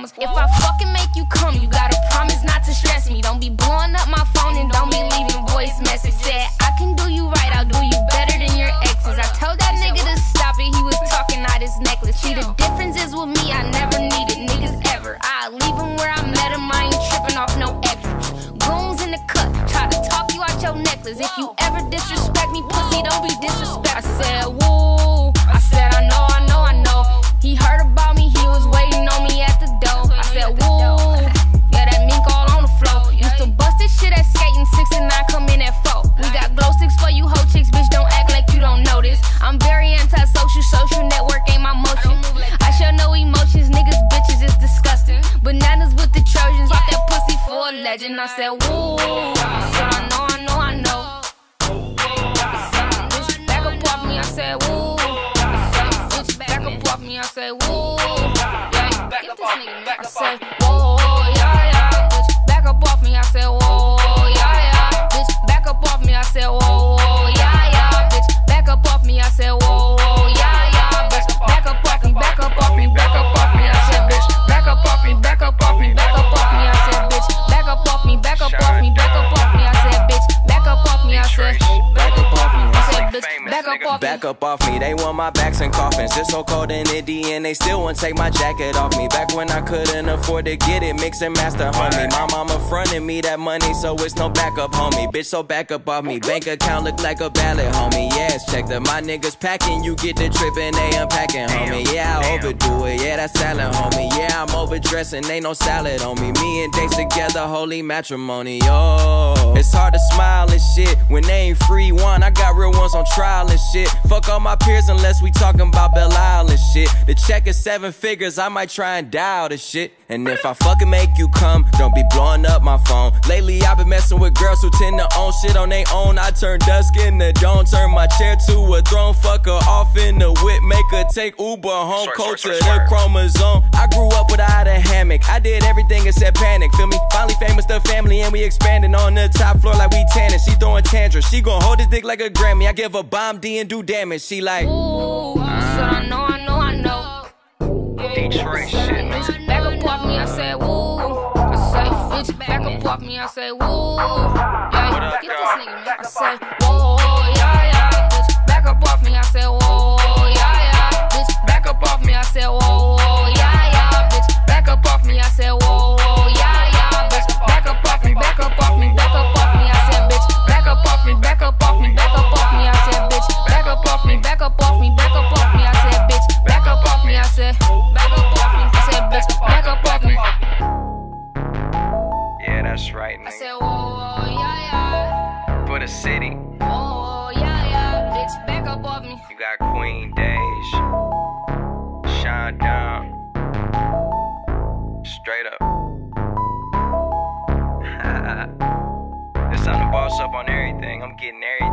If I fucking make you come, you gotta promise not to stress me. Don't be blowing up my phone and don't be leaving voice message. Said, I can do you right, I'll do you better than your exes. I told that nigga to stop it, he was talking out his necklace. See, the difference is with me, I never needed niggas ever. I leave him where I met him, I ain't tripping off no extras. Goons in the cut, try to talk you out your necklace. If you ever disrespect me, pussy, don't be disrespecting I said, legend. I said, woo. I know, I know, I know. Bitch, back up me, I said, woo. Bitch, back up me, I said, woo. Yeah, get this nigga. I said, back up off me. Back up off me, they want my backs and coffins. It's so cold in Indy and they still won't take my jacket off me. Back when I couldn't afford to get it, mix and master, homie. My mama fronted me that money, so it's no backup, homie. Bitch, so back up off me. Bank account look like a ballot, homie. Yes, check that my niggas packing, you get the trip and they unpacking, homie. Yeah, I overdo it, yeah, that's salad, homie. Yeah, I'm overdressing, ain't no salad on me. Me and DeJ together, holy matrimony, yo. It's hard to smile and shit when they ain't free one. I got real ones on trial and shit. Fuck all my peers unless we talking about Belle Isle and shit. The check is seven figures, I might try and dial the shit. And if I fucking make you come, don't be blowing up my phone. Lately I've been messing with girls who tend to own shit on their own. I turn dusk in the dawn, turn my chair to a throne. Fuck her off in the whip, make her take Uber home. Swear, Cold to swear, swear, the chromosome. I grew up without a hammock. I did everything except panic. Feel me? Finally famous, the family, and we expanding on the top floor like we tanning. She throwing tantrums. She gon' hold this dick like a Grammy. I give a bomb D and do damage. She like. Ooh, I said, I know, I know, I know. Detroit shit, man. Bitch, back up off me, I said, woo. I say, bitch, back up off me, I say, woo. Yeah, get this nigga, man. I say, whoa, said, whoa, oh, oh, whoa, yeah, yeah. For the city. Oh, oh yeah, yeah. Bitch, back up off me. You got Queen DeJ. Shine down. Straight up. it's time to boss up on everything. I'm getting everything.